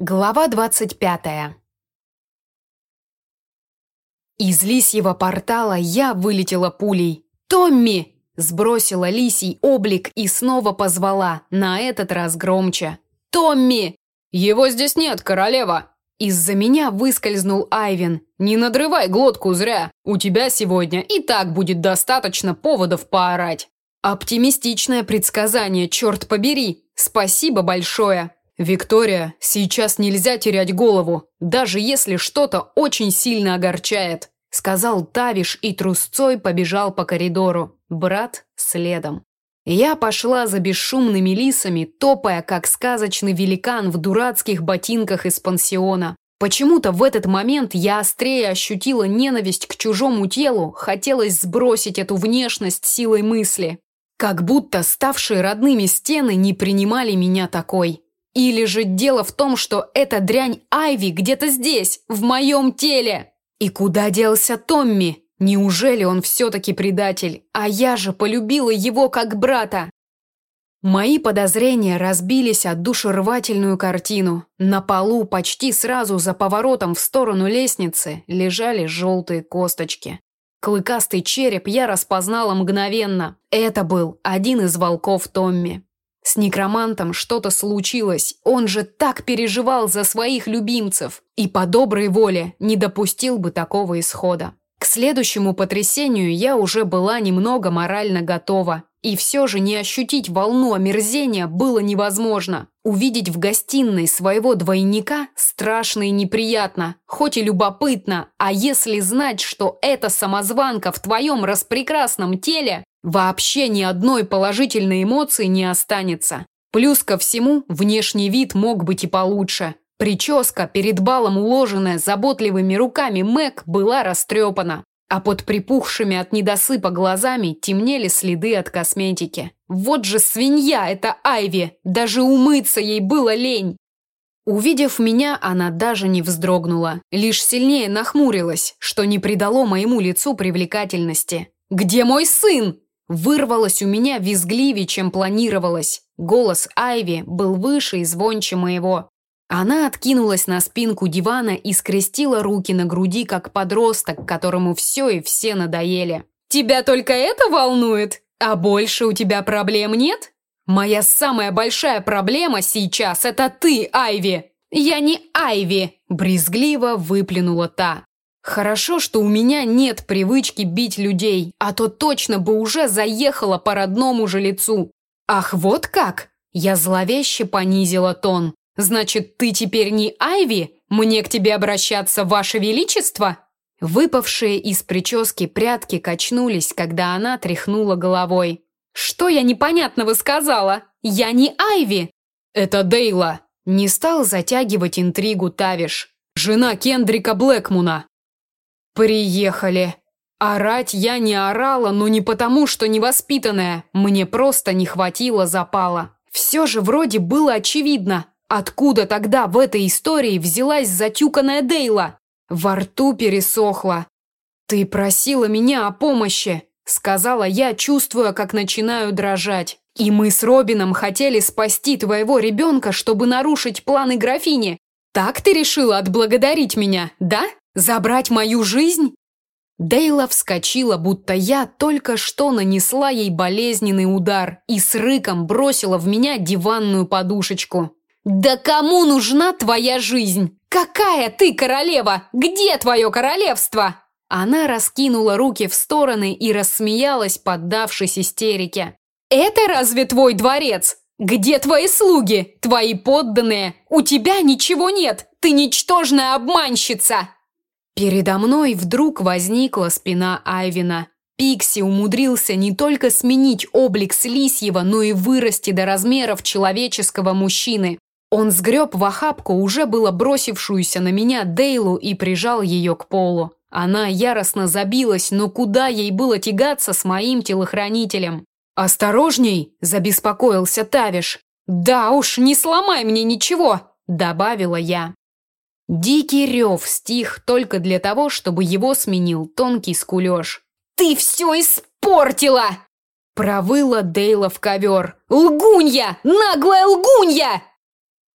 Глава двадцать пятая. Из лисьего портала я вылетела пулей. «Томми!» Сбросила лисий облик и снова позвала, на этот раз громче. «Томми!» «Его здесь нет, королева!» Из-за меня выскользнул Айвен. «Не надрывай глотку зря. У тебя сегодня и так будет достаточно поводов поорать». Оптимистичное предсказание, черт побери. Спасибо большое. «Виктория, сейчас нельзя терять голову, даже если что-то очень сильно огорчает», сказал Тавиш и трусцой побежал по коридору. Брат следом. Я пошла за бесшумными лисами, топая, как сказочный великан в дурацких ботинках из пансиона. Почему-то в этот момент я острее ощутила ненависть к чужому телу, хотелось сбросить эту внешность силой мысли. Как будто ставшие родными стены не принимали меня такой. Или же дело в том, что эта дрянь Айви где-то здесь, в моем теле. И куда делся Томми? Неужели он все-таки предатель? А я же полюбила его как брата. Мои подозрения разбились о душервательную картину. На полу, почти сразу за поворотом в сторону лестницы, лежали желтые косточки. Клыкастый череп я распознала мгновенно. Это был один из волков Томми. С некромантом что-то случилось, он же так переживал за своих любимцев и по доброй воле не допустил бы такого исхода. К следующему потрясению я уже была немного морально готова. И все же не ощутить волну омерзения было невозможно. Увидеть в гостиной своего двойника страшно и неприятно, хоть и любопытно, а если знать, что эта самозванка в твоем распрекрасном теле, Вообще ни одной положительной эмоции не останется. Плюс ко всему, внешний вид мог быть и получше. Прическа, перед балом уложенная заботливыми руками Мэг, была растрепана. А под припухшими от недосыпа глазами темнели следы от косметики. Вот же свинья эта Айви, даже умыться ей было лень. Увидев меня, она даже не вздрогнула, лишь сильнее нахмурилась, что не придало моему лицу привлекательности. «Где мой сын?» Вырвалось у меня визгливее, чем планировалось. Голос Айви был выше и звонче моего. Она откинулась на спинку дивана и скрестила руки на груди, как подросток, которому все и все надоели. «Тебя только это волнует? А больше у тебя проблем нет? Моя самая большая проблема сейчас – это ты, Айви!» «Я не Айви!» – брезгливо выплюнула та. Хорошо, что у меня нет привычки бить людей, а то точно бы уже заехала по родному же лицу. Ах, вот как? Я зловеще понизила тон. Значит, ты теперь не Айви? Мне к тебе обращаться, ваше величество? Выпавшие из прически прядки качнулись, когда она тряхнула головой. Что я непонятного сказала? Я не Айви. Это Дейла. Не стал затягивать интригу Тавиш. Жена Кендрика Блэкмуна. Приехали. Орать я не орала, но не потому, что невоспитанная. Мне просто не хватило запала. Все же вроде было очевидно, откуда тогда в этой истории взялась затюканная Дейла. Во рту пересохло. «Ты просила меня о помощи», — сказала я, чувствуя, как начинаю дрожать. «И мы с Робином хотели спасти твоего ребенка, чтобы нарушить планы графини. Так ты решила отблагодарить меня, да?» Забрать мою жизнь? Дейла вскочила, будто я только что нанесла ей болезненный удар и с рыком бросила в меня диванную подушечку. «Да кому нужна твоя жизнь? Какая ты королева? Где твое королевство?» Она раскинула руки в стороны и рассмеялась, поддавшись истерике. «Это разве твой дворец? Где твои слуги? Твои подданные? У тебя ничего нет! Ты ничтожная обманщица!» Передо мной вдруг возникла спина Айвина. Пикси умудрился не только сменить облик Слисьева, но и вырасти до размеров человеческого мужчины. Он сгреб в охапку уже было бросившуюся на меня Дейлу и прижал ее к полу. Она яростно забилась, но куда ей было тягаться с моим телохранителем? «Осторожней!» – забеспокоился Тавиш. «Да уж, не сломай мне ничего!» – добавила я. Дикий рев стих только для того, чтобы его сменил тонкий скулеж. «Ты все испортила!» Провыла Дейла в ковер. «Лгунья! Наглая лгунья!»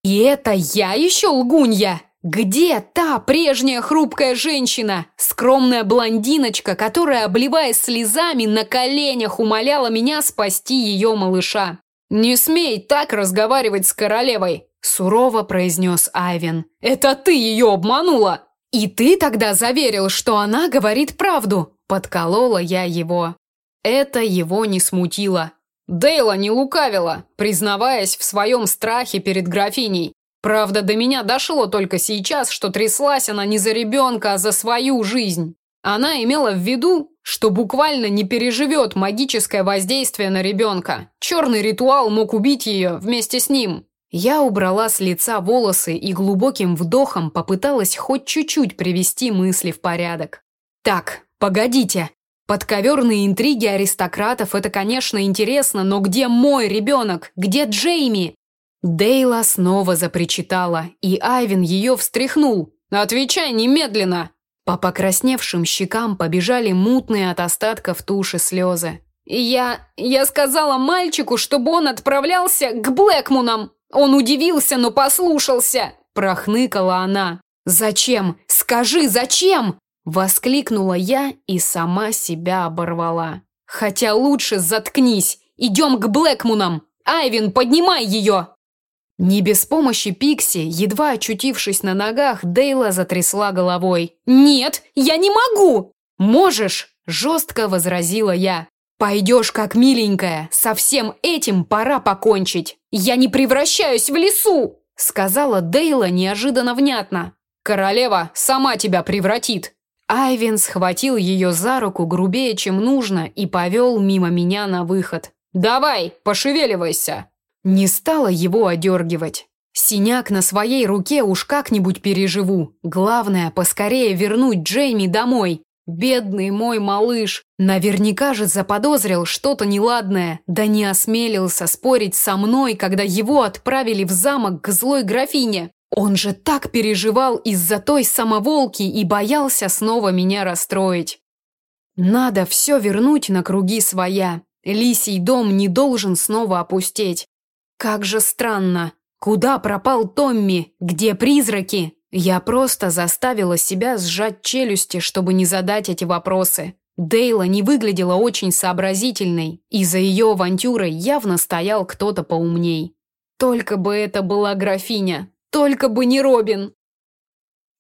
И это я еще лгунья? Где та прежняя хрупкая женщина, скромная блондиночка, которая, обливаясь слезами, на коленях умоляла меня спасти ее малыша? «Не смей так разговаривать с королевой!» – сурово произнес Айвен. «Это ты ее обманула!» «И ты тогда заверил, что она говорит правду!» – подколола я его. Это его не смутило. Дейла не лукавила, признаваясь в своем страхе перед графиней. Правда, до меня дошло только сейчас, что тряслась она не за ребенка, а за свою жизнь. Она имела в виду, что буквально не переживет магическое воздействие на ребенка. Черный ритуал мог убить ее вместе с ним. Я убрала с лица волосы и глубоким вдохом попыталась хоть чуть-чуть привести мысли в порядок. Так, погодите. Подковерные интриги аристократов – это, конечно, интересно, но где мой ребенок? Где Джейми? Дейла снова запричитала, и Айвен ее встряхнул. «Отвечай немедленно!» По покрасневшим щекам побежали мутные от остатков туши слезы. «Я... я сказала мальчику, чтобы он отправлялся к Блэкмунам. Он удивился, но послушался!» Прохныкала она. «Зачем? Скажи, зачем?» Воскликнула я и сама себя оборвала. «Хотя лучше заткнись! Идем к Блэкмунам! Айвин, поднимай ее!» Не без помощи Пикси, едва очутившись на ногах, Дейла затрясла головой. «Нет, я не могу!» «Можешь!» – жестко возразила я. «Пойдешь как миленькая, со всем этим пора покончить. Я не превращаюсь в лесу!» – сказала Дейла неожиданно внятно. «Королева сама тебя превратит!» Айвен схватил ее за руку грубее, чем нужно, и повел мимо меня на выход. «Давай, пошевеливайся!» Не стала его одергивать. Синяк на своей руке уж как-нибудь переживу. Главное, поскорее вернуть Джейми домой. Бедный мой малыш. Наверняка же заподозрил что-то неладное, да не осмелился спорить со мной, когда его отправили в замок к злой графине. Он же так переживал из-за той самоволки и боялся снова меня расстроить. Надо все вернуть на круги своя. Лисий дом не должен снова опустеть. Как же странно. Куда пропал Томми? Где призраки? Я просто заставила себя сжать челюсти, чтобы не задать эти вопросы. Дейла не выглядела очень сообразительной, и за ее авантюрой явно стоял кто-то поумней. Только бы это была графиня, только бы не Робин.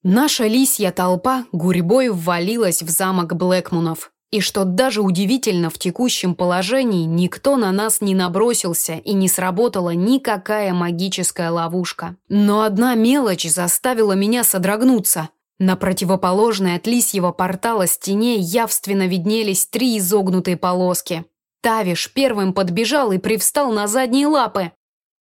Наша лисья толпа гурьбой ввалилась в замок Блэкмунов. И что даже удивительно, в текущем положении никто на нас не набросился и не сработала никакая магическая ловушка. Но одна мелочь заставила меня содрогнуться. На противоположной от лисьего портала стене явственно виднелись три изогнутые полоски. Тавиш первым подбежал и привстал на задние лапы.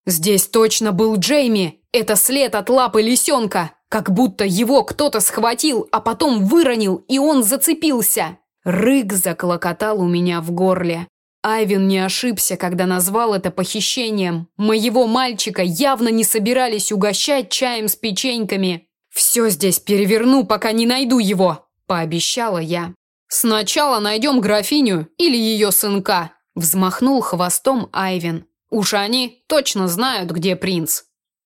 «Здесь точно был Джейми! Это след от лапы лисенка! Как будто его кто-то схватил, а потом выронил, и он зацепился!» Рык заклокотал у меня в горле. Айвин не ошибся, когда назвал это похищением. Моего мальчика явно не собирались угощать чаем с печеньками. «Все здесь переверну, пока не найду его», – пообещала я. «Сначала найдем графиню или ее сынка», – взмахнул хвостом Айвин. «Уж они точно знают, где принц».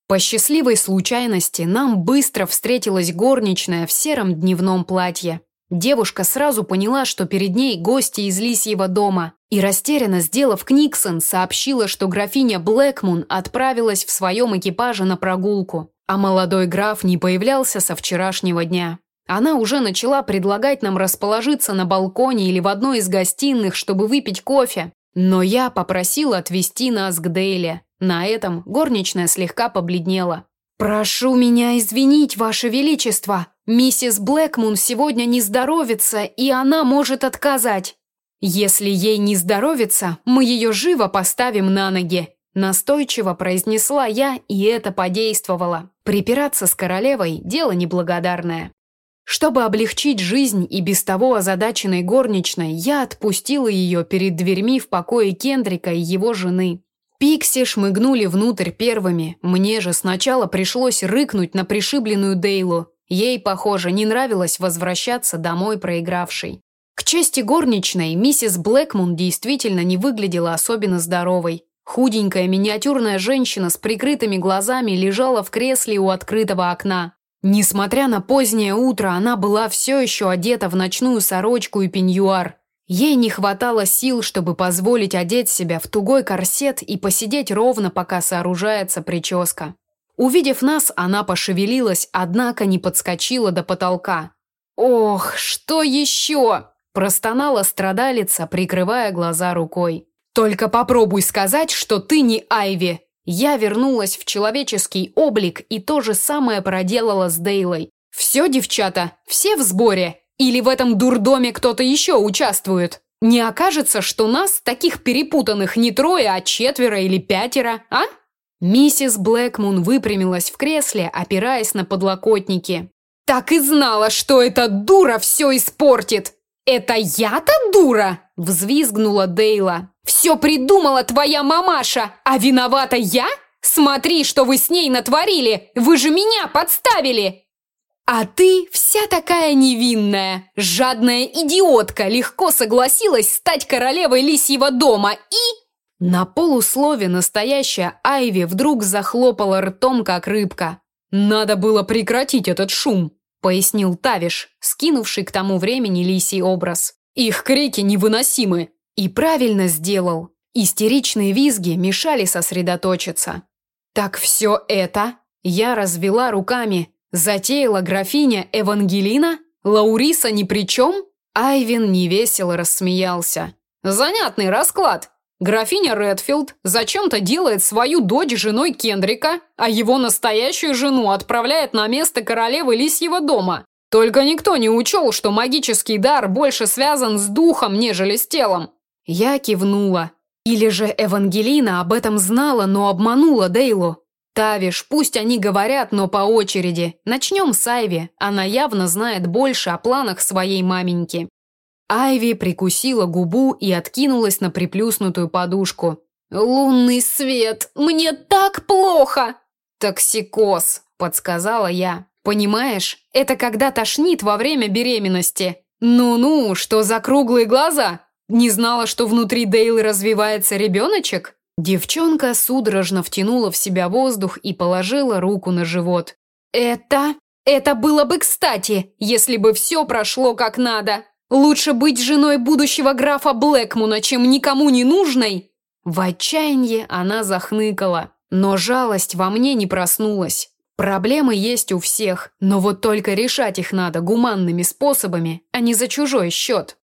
По счастливой случайности нам быстро встретилась горничная в сером дневном платье. Девушка сразу поняла, что перед ней гости из Лисьего дома, и растерянно сделав Книксон, сообщила, что графиня Блэкмун отправилась в своем экипаже на прогулку, а молодой граф не появлялся со вчерашнего дня. Она уже начала предлагать нам расположиться на балконе или в одной из гостиных, чтобы выпить кофе, но я попросила отвезти нас к Дейле. На этом горничная слегка побледнела. «Прошу меня извинить, Ваше Величество. Миссис Блэкмун сегодня не здоровится, и она может отказать. Если ей не здоровится, мы ее живо поставим на ноги». Настойчиво произнесла я, и это подействовало. Припираться с королевой – дело неблагодарное. Чтобы облегчить жизнь и без того озадаченной горничной, я отпустила ее перед дверьми в покое Кендрика и его жены. Пикси шмыгнули внутрь первыми. Мне же сначала пришлось рыкнуть на пришибленную Дейлу. Ей, похоже, не нравилось возвращаться домой проигравшей. К чести горничной, миссис Блэкмун действительно не выглядела особенно здоровой. Худенькая миниатюрная женщина с прикрытыми глазами лежала в кресле у открытого окна. Несмотря на позднее утро, она была все еще одета в ночную сорочку и пеньюар. Ей не хватало сил, чтобы позволить одеть себя в тугой корсет и посидеть ровно, пока сооружается прическа. Увидев нас, она пошевелилась, однако не подскочила до потолка. «Ох, что еще?» – простонала страдалица, прикрывая глаза рукой. «Только попробуй сказать, что ты не Айви!» Я вернулась в человеческий облик и то же самое проделала с Дейлой. «Все, девчата, все в сборе? Или в этом дурдоме кто-то еще участвует? Не окажется, что нас, таких перепутанных, не трое, а четверо или пятеро, а?» Миссис Блэкмун выпрямилась в кресле, опираясь на подлокотники. «Так и знала, что эта дура все испортит!» «Это я-то дура?» – взвизгнула Дейла. «Все придумала твоя мамаша, а виновата я? Смотри, что вы с ней натворили! Вы же меня подставили!» «А ты вся такая невинная, жадная идиотка, легко согласилась стать королевой лисьего дома и...» На полуслове настоящая Айви вдруг захлопала ртом, как рыбка. «Надо было прекратить этот шум», – пояснил Тавиш, скинувший к тому времени лисий образ. «Их крики невыносимы». И правильно сделал. Истеричные визги мешали сосредоточиться. «Так все это?» Я развела руками. Затеяла графиня Евангелина? Лауриса ни при чем? Айвин невесело рассмеялся. «Занятный расклад. Графиня Редфилд зачем-то делает свою дочь женой Кендрика, а его настоящую жену отправляет на место королевы Лисьего дома. Только никто не учел, что магический дар больше связан с духом, нежели с телом. Я кивнула. Или же Евангелина об этом знала, но обманула Дейлу. Тавиш, пусть они говорят, но по очереди. Начнем с Айви, она явно знает больше о планах своей маменьки. Айви прикусила губу и откинулась на приплюснутую подушку. «Лунный свет! Мне так плохо!» «Токсикоз», – подсказала я. «Понимаешь, это когда тошнит во время беременности». «Ну-ну, что за круглые глаза? Не знала, что внутри Дейлы развивается ребеночек?» Девчонка судорожно втянула в себя воздух и положила руку на живот. «Это... это было бы кстати, если бы все прошло как надо!» Лучше быть женой будущего графа Блэкмуна, чем никому не нужной. В отчаянии она захныкала, но жалость во мне не проснулась. Проблемы есть у всех, но вот только решать их надо гуманными способами, а не за чужой счет.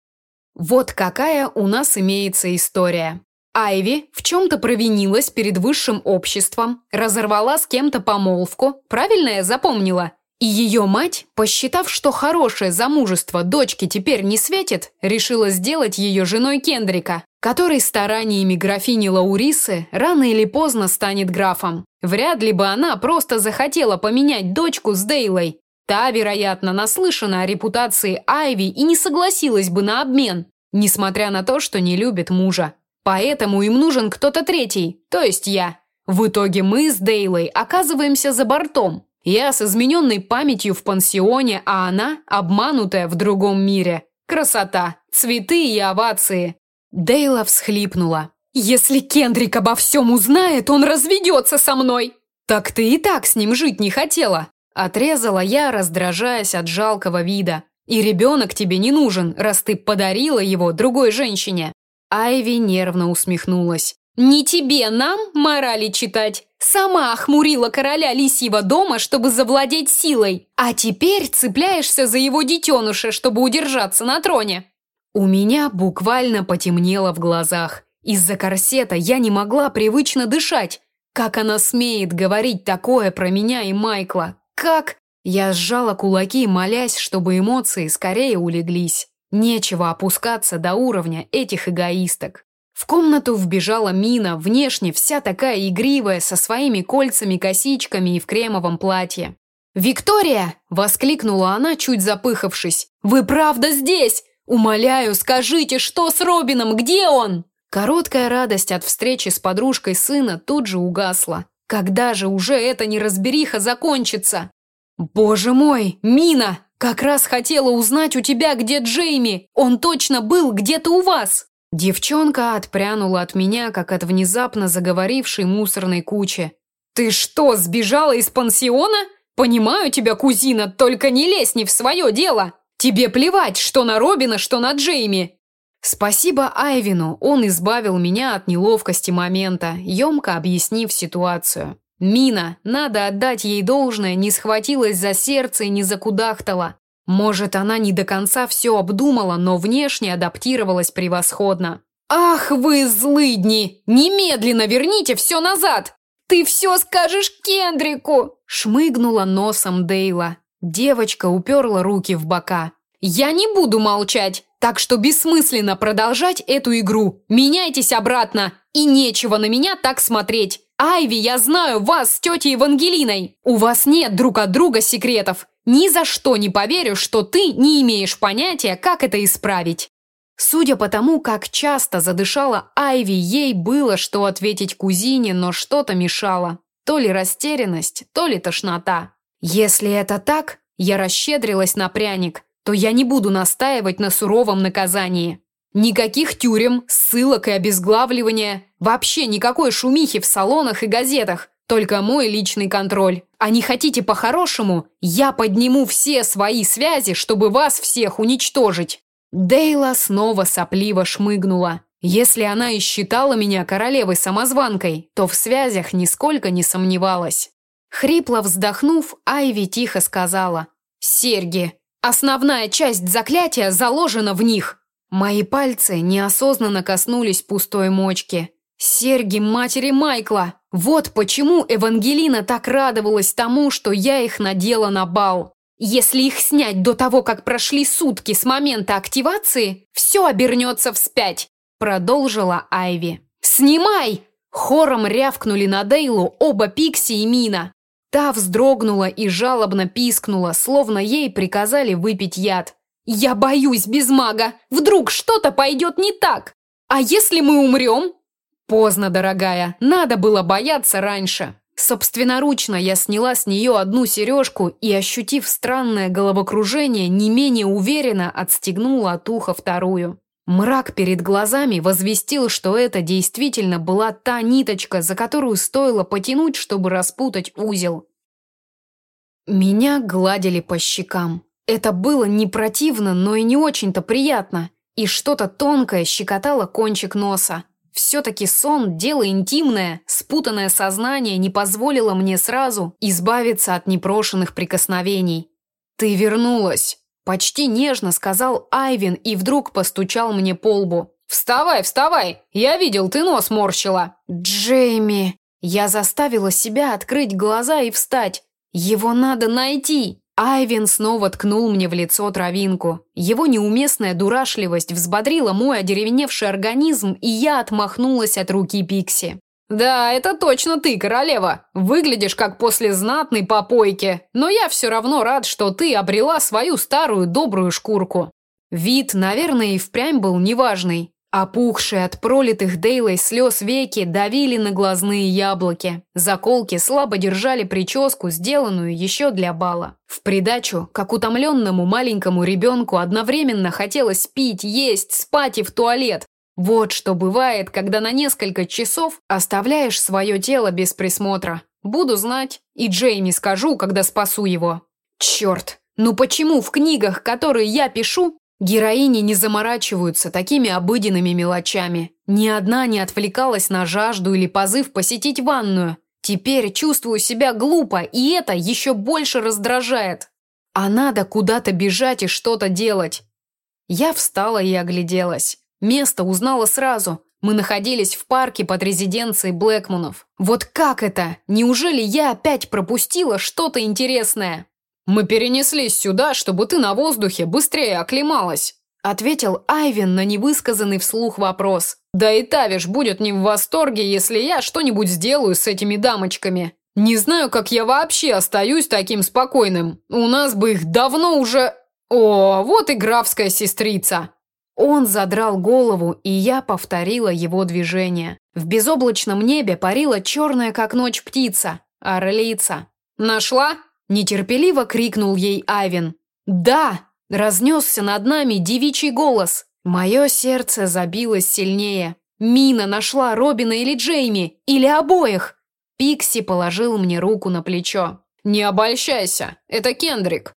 Вот какая у нас имеется история. Айви в чем-то провинилась перед высшим обществом, разорвала с кем-то помолвку, правильно я запомнила? И ее мать, посчитав, что хорошее замужество дочке теперь не светит, решила сделать ее женой Кендрика, который стараниями графини Лаурисы рано или поздно станет графом. Вряд ли бы она просто захотела поменять дочку с Дейлой. Та, вероятно, наслышана о репутации Айви и не согласилась бы на обмен, несмотря на то, что не любит мужа. Поэтому им нужен кто-то третий, то есть я. В итоге мы с Дейлой оказываемся за бортом, я с измененной памятью в пансионе, а она обманутая в другом мире. Красота, цветы и овации. Дейла всхлипнула. «Если Кендрик обо всем узнает, он разведется со мной!» «Так ты и так с ним жить не хотела!» Отрезала я, раздражаясь от жалкого вида. «И ребенок тебе не нужен, раз ты подарила его другой женщине!» Айви нервно усмехнулась. «Не тебе нам морали читать. Сама охмурила короля лисьего дома, чтобы завладеть силой, а теперь цепляешься за его детеныша, чтобы удержаться на троне. У меня буквально потемнело в глазах. Из-за корсета я не могла привычно дышать. Как она смеет говорить такое про меня и Майкла? Как? Я сжала кулаки, молясь, чтобы эмоции скорее улеглись. Нечего опускаться до уровня этих эгоисток. В комнату вбежала Мина, внешне вся такая игривая, со своими кольцами, косичками и в кремовом платье. «Виктория!» – воскликнула она, чуть запыхавшись. «Вы правда здесь? Умоляю, скажите, что с Робином? Где он?» Короткая радость от встречи с подружкой сына тут же угасла. Когда же уже эта неразбериха закончится? «Боже мой, Мина! Как раз хотела узнать у тебя, где Джейми! Он точно был где-то у вас!» Девчонка отпрянула от меня, как от внезапно заговорившей мусорной кучи. «Ты что, сбежала из пансиона? Понимаю тебя, кузина, только не лезь не в свое дело! Тебе плевать, что на Робина, что на Джейми!» Спасибо Айвину, он избавил меня от неловкости момента, емко объяснив ситуацию. Мина, надо отдать ей должное, не схватилась за сердце и не закудахтала. Может, она не до конца все обдумала, но внешне адаптировалась превосходно. «Ах вы злыдни! Немедленно верните все назад! Ты все скажешь Кендрику!» Шмыгнула носом Дейла. Девочка уперла руки в бока. «Я не буду молчать, так что бессмысленно продолжать эту игру. Меняйтесь обратно, и нечего на меня так смотреть. Айви, я знаю вас с тетей Евангелиной. У вас нет друг от друга секретов. Ни за что не поверю, что ты не имеешь понятия, как это исправить». Судя по тому, как часто задышала Айви, ей было что ответить кузине, но что-то мешало. То ли растерянность, то ли тошнота. Если это так, я расщедрилась на пряник, то я не буду настаивать на суровом наказании. Никаких тюрем, ссылок и обезглавливания, вообще никакой шумихи в салонах и газетах, только мой личный контроль. А не хотите по-хорошему, я подниму все свои связи, чтобы вас всех уничтожить. Дейла снова сопливо шмыгнула. Если она и считала меня королевой-самозванкой, то в связях нисколько не сомневалась. Хрипло вздохнув, Айви тихо сказала «Серьги, Основная часть заклятия заложена в них. Мои пальцы неосознанно коснулись пустой мочки. Серьги матери Майкла. Вот почему Евангелина так радовалась тому, что я их надела на бал. Если их снять до того, как прошли сутки с момента активации, все обернется вспять, продолжила Айви. «Снимай!» Хором рявкнули на Дейлу оба Пикси и Мина. Та вздрогнула и жалобно пискнула, словно ей приказали выпить яд. «Я боюсь без мага! Вдруг что-то пойдет не так! А если мы умрем?» «Поздно, дорогая, надо было бояться раньше!» Собственноручно я сняла с нее одну сережку и, ощутив странное головокружение, не менее уверенно отстегнула от уха вторую. Мрак перед глазами возвестил, что это действительно была та ниточка, за которую стоило потянуть, чтобы распутать узел. Меня гладили по щекам. Это было не противно, но и не очень-то приятно. И что-то тонкое щекотало кончик носа. Все-таки сон – дело интимное, спутанное сознание не позволило мне сразу избавиться от непрошенных прикосновений. «Ты вернулась!» Почти нежно сказал Айвин и вдруг постучал мне по лбу. «Вставай, вставай! Я видел, ты нос морщила!» «Джейми!» Я заставила себя открыть глаза и встать. «Его надо найти!» Айвин снова ткнул мне в лицо травинку. Его неуместная дурашливость взбодрила мой одеревеневший организм, и я отмахнулась от руки Пикси. «Да, это точно ты, королева. Выглядишь как после знатной попойки. Но я все равно рад, что ты обрела свою старую добрую шкурку». Вид, наверное, и впрямь был неважный. Опухшие от пролитых Дейлой слез веки давили на глазные яблоки. Заколки слабо держали прическу, сделанную еще для бала. В придачу, как утомленному маленькому ребенку одновременно хотелось пить, есть, спать и в туалет. Вот что бывает, когда на несколько часов оставляешь свое тело без присмотра. Буду знать, и Джейми скажу, когда спасу его. Черт, ну почему в книгах, которые я пишу, героини не заморачиваются такими обыденными мелочами? Ни одна не отвлекалась на жажду или позыв посетить ванную. Теперь чувствую себя глупо, и это еще больше раздражает. А надо куда-то бежать и что-то делать. Я встала и огляделась. Место узнала сразу. Мы находились в парке под резиденцией Блэкмунов. Вот как это? Неужели я опять пропустила что-то интересное? Мы перенеслись сюда, чтобы ты на воздухе быстрее оклемалась, ответил Айвин на невысказанный вслух вопрос. Да и Тавиш будет не в восторге, если я что-нибудь сделаю с этими дамочками. Не знаю, как я вообще остаюсь таким спокойным. У нас бы их давно уже... О, вот и графская сестрица. Он задрал голову, и я повторила его движение. В безоблачном небе парила черная, как ночь, птица. Орлица. «Нашла?» – нетерпеливо крикнул ей Айвин. «Да!» – разнесся над нами девичий голос. Мое сердце забилось сильнее. Мина нашла Робина или Джейми, или обоих. Пикси положил мне руку на плечо. «Не обольщайся, это Кендрик».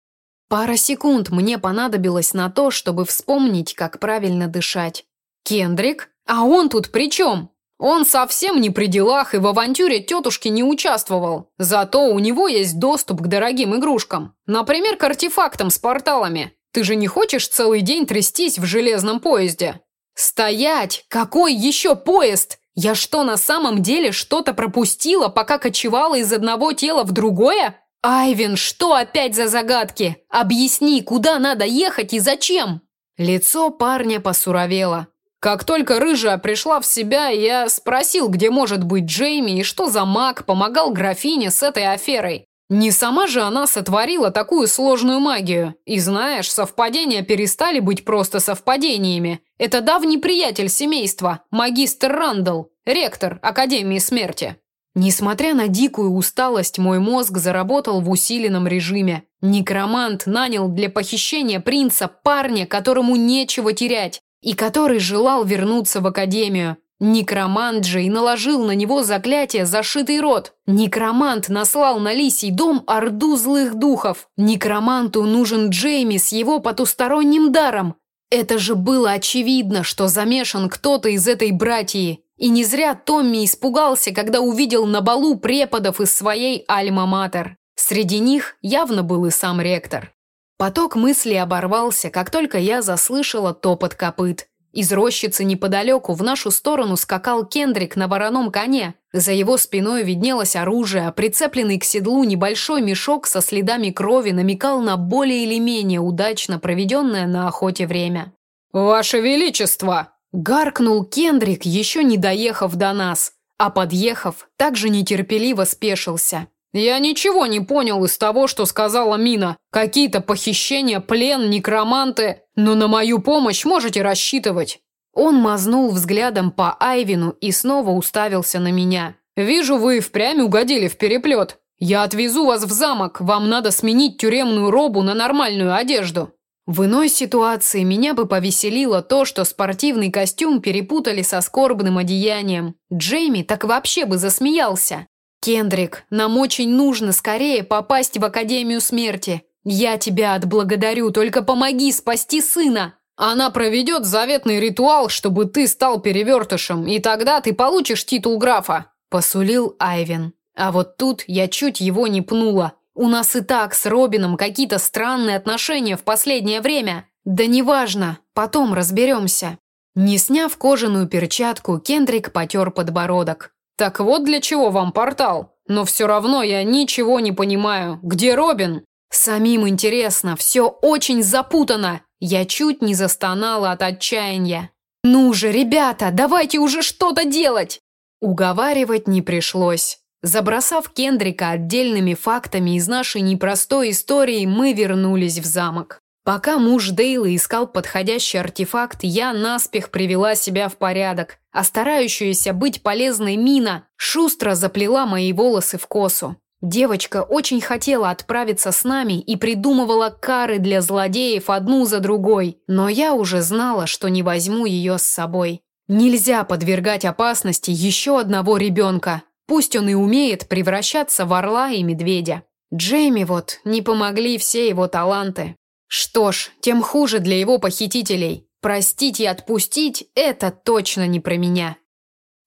Пара секунд мне понадобилось на то, чтобы вспомнить, как правильно дышать. «Кендрик? А он тут при чем?» Он совсем не при делах и в авантюре тетушки не участвовал. Зато у него есть доступ к дорогим игрушкам. Например, к артефактам с порталами. Ты же не хочешь целый день трястись в железном поезде? Стоять! Какой еще поезд? Я что, на самом деле что-то пропустила, пока кочевала из одного тела в другое? Айвен, что опять за загадки? Объясни, куда надо ехать и зачем? Лицо парня посуровело. Как только рыжая пришла в себя, я спросил, где может быть Джейми и что за маг помогал графине с этой аферой. Не сама же она сотворила такую сложную магию. И знаешь, совпадения перестали быть просто совпадениями. Это давний приятель семейства, магистр Рандall, ректор Академии Смерти. Несмотря на дикую усталость, мой мозг заработал в усиленном режиме. Некромант нанял для похищения принца парня, которому нечего терять и который желал вернуться в академию. Некромант же и наложил на него заклятие «Зашитый рот». Некромант наслал на лисий дом орду злых духов. Некроманту нужен Джейми с его потусторонним даром. Это же было очевидно, что замешан кто-то из этой братьи. И не зря Томми испугался, когда увидел на балу преподов из своей альма-матер. Среди них явно был и сам ректор. Поток мыслей оборвался, как только я заслышала топот копыт. Из рощицы неподалеку в нашу сторону скакал Кендрик на вороном коне. За его спиной виднелось оружие, а прицепленный к седлу небольшой мешок со следами крови намекал на более или менее удачно проведенное на охоте время. «Ваше Величество!» – гаркнул Кендрик, еще не доехав до нас, а подъехав, также нетерпеливо спешился. «Я ничего не понял из того, что сказала Мина. Какие-то похищения, плен, некроманты. Но на мою помощь можете рассчитывать». Он мазнул взглядом по Айвину и снова уставился на меня. «Вижу, вы впрямь угодили в переплет. Я отвезу вас в замок. Вам надо сменить тюремную робу на нормальную одежду». В иной ситуации меня бы повеселило то, что спортивный костюм перепутали со скорбным одеянием. Джейми так вообще бы засмеялся. «Кендрик, нам очень нужно скорее попасть в Академию Смерти. Я тебя отблагодарю, только помоги спасти сына!» Она проведет заветный ритуал, чтобы ты стал перевертышем, и тогда ты получишь титул графа», – посулил Айвен. А вот тут я чуть его не пнула. У нас и так с Робином какие-то странные отношения в последнее время. Да неважно, потом разберемся. Не сняв кожаную перчатку, Кендрик потер подбородок. Так вот для чего вам портал. Но все равно я ничего не понимаю. Где Робин? Самим интересно, все очень запутано. Я чуть не застонала от отчаяния. Ну же, ребята, давайте уже что-то делать. Уговаривать не пришлось. Забросав Кендрика отдельными фактами из нашей непростой истории, мы вернулись в замок. Пока муж Дейла искал подходящий артефакт, я наспех привела себя в порядок, а старающаяся быть полезной Мина шустро заплела мои волосы в косу. Девочка очень хотела отправиться с нами и придумывала кары для злодеев одну за другой, но я уже знала, что не возьму ее с собой. Нельзя подвергать опасности еще одного ребенка, пусть он и умеет превращаться в орла и медведя. Джейми вот не помогли все его таланты. Что ж, тем хуже для его похитителей. Простить и отпустить – это точно не про меня.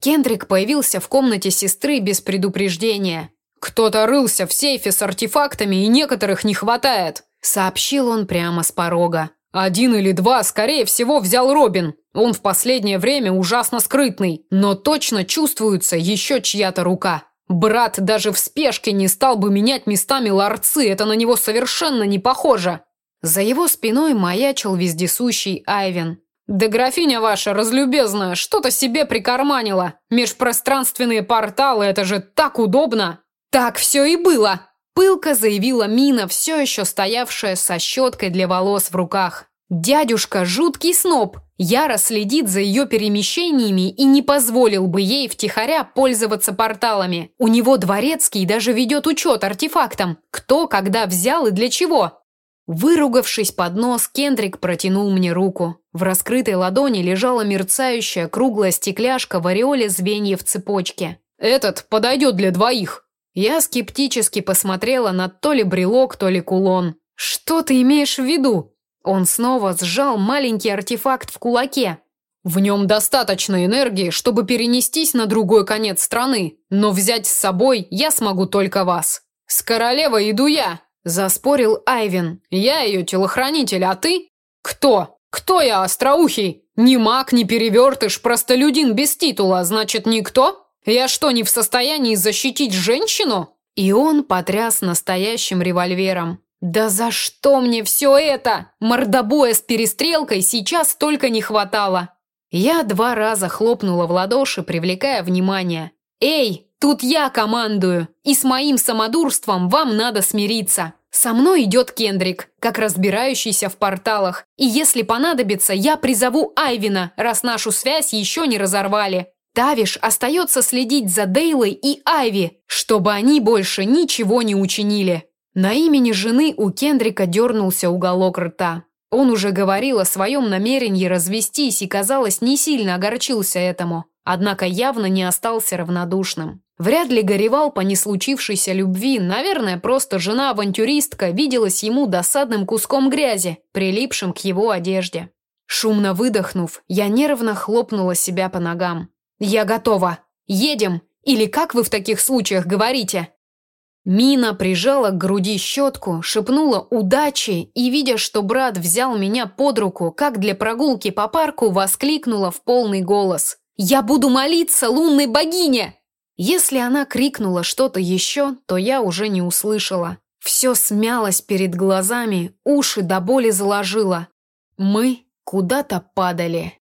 Кендрик появился в комнате сестры без предупреждения. «Кто-то рылся в сейфе с артефактами, и некоторых не хватает», – сообщил он прямо с порога. «Один или два, скорее всего, взял Робин. Он в последнее время ужасно скрытный, но точно чувствуется еще чья-то рука. Брат даже в спешке не стал бы менять местами ларцы, это на него совершенно не похоже». За его спиной маячил вездесущий Айвен. «Да графиня ваша, разлюбезная, что-то себе прикарманила. Межпространственные порталы, это же так удобно!» «Так все и было!» Пылко заявила Мина, все еще стоявшая со щеткой для волос в руках. «Дядюшка – жуткий сноб. Яро следит за ее перемещениями и не позволил бы ей втихаря пользоваться порталами. У него дворецкий даже ведет учет артефактам. Кто, когда взял и для чего. Выругавшись под нос, Кендрик протянул мне руку. В раскрытой ладони лежала мерцающая круглая стекляшка в ореоле звеньев цепочки. «Этот подойдет для двоих». Я скептически посмотрела на то ли брелок, то ли кулон. «Что ты имеешь в виду?» Он снова сжал маленький артефакт в кулаке. В нем достаточно энергии, чтобы перенестись на другой конец страны, но взять с собой я смогу только вас. С королевой иду я, заспорил Айвин. Я ее телохранитель, а ты? Кто? Кто я, остроухий? Ни маг, ни перевертыш, простолюдин без титула, значит, никто? Я что, не в состоянии защитить женщину? И он потряс настоящим револьвером. Да за что мне все это? Мордобоя с перестрелкой сейчас только не хватало. Я два раза хлопнула в ладоши, привлекая внимание. «Эй, тут я командую, и с моим самодурством вам надо смириться. Со мной идет Кендрик, как разбирающийся в порталах, и если понадобится, я призову Айвина, раз нашу связь еще не разорвали. Тавиш остается следить за Дейлой и Айви, чтобы они больше ничего не учинили». На имени жены у Кендрика дернулся уголок рта. Он уже говорил о своем намерении развестись и, казалось, не сильно огорчился этому, однако явно не остался равнодушным. Вряд ли горевал по неслучившейся любви, наверное, просто жена-авантюристка виделась ему досадным куском грязи, прилипшим к его одежде. Шумно выдохнув, я нервно хлопнула себя по ногам. «Я готова! Едем! Или как вы в таких случаях говорите?» Мина прижала к груди щетку, шепнула «удачи» и, видя, что брат взял меня под руку, как для прогулки по парку, воскликнула в полный голос «Я буду молиться лунной богине!» Если она крикнула что-то еще, то я уже не услышала. Все смялось перед глазами, уши до боли заложило. Мы куда-то падали.